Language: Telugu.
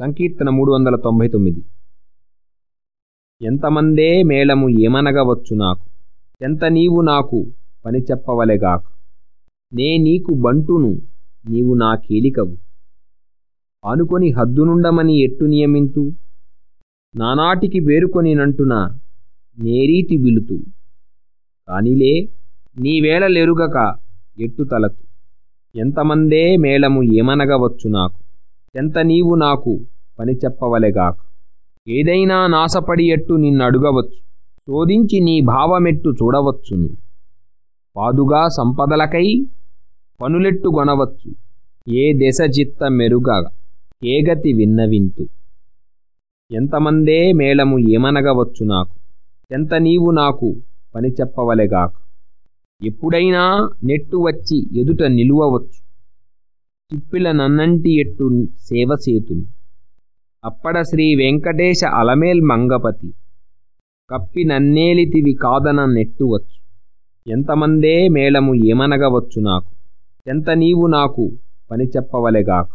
సంకీర్తన మూడు వందల తొంభై తొమ్మిది ఎంతమందే మేళము ఏమనగవచ్చు నాకు? ఎంత నీవు నాకు పని చెప్పవలెగాక? నే నీకు బంటును నీవు నా కీలికవు. ఆనుకొని హద్దునుండమని ఎట్టు నియమింతు? నానాటికి పేరుకొని నంటున నేరీతి బిలుతు కానిలే నీవేళలెరుగక ఎట్టు తలతు? ఎంతమందే మేళము ఏమనగవచ్చు నాకు? ఎంత నీవు నాకు పని చెప్పవలెగాక? ఏదైనా నాసపడి ఎట్టు నిన్నడుగవచ్చు శోధించి నీ భావమెట్టు చూడవచ్చును. పాదుగా సంపదలకై పనులెట్టు గొనవచ్చు. ఏ దశ చిత్త మెరుగ ఏగతి విన్నవింతు. ఎంతమందే మేళము ఏమనగవచ్చు నాకు? ఎంత నీవు నాకు పని చెప్పవలెగాక? ఎప్పుడైనా నెట్టు వచ్చి ఎదుట నిలువవచ్చు. చిప్పిల నన్నంటి ఎట్టు సేవసేతును అప్పడ శ్రీ వెంకటేశ అలమేల్ మంగపతి. కప్పి నన్నేలితివి కాదన నెట్టువచ్చు ఎంతమందే మేళము ఏమనగవచ్చు నాకు? ఎంత నీవు నాకు పని చెప్పవలెగాక?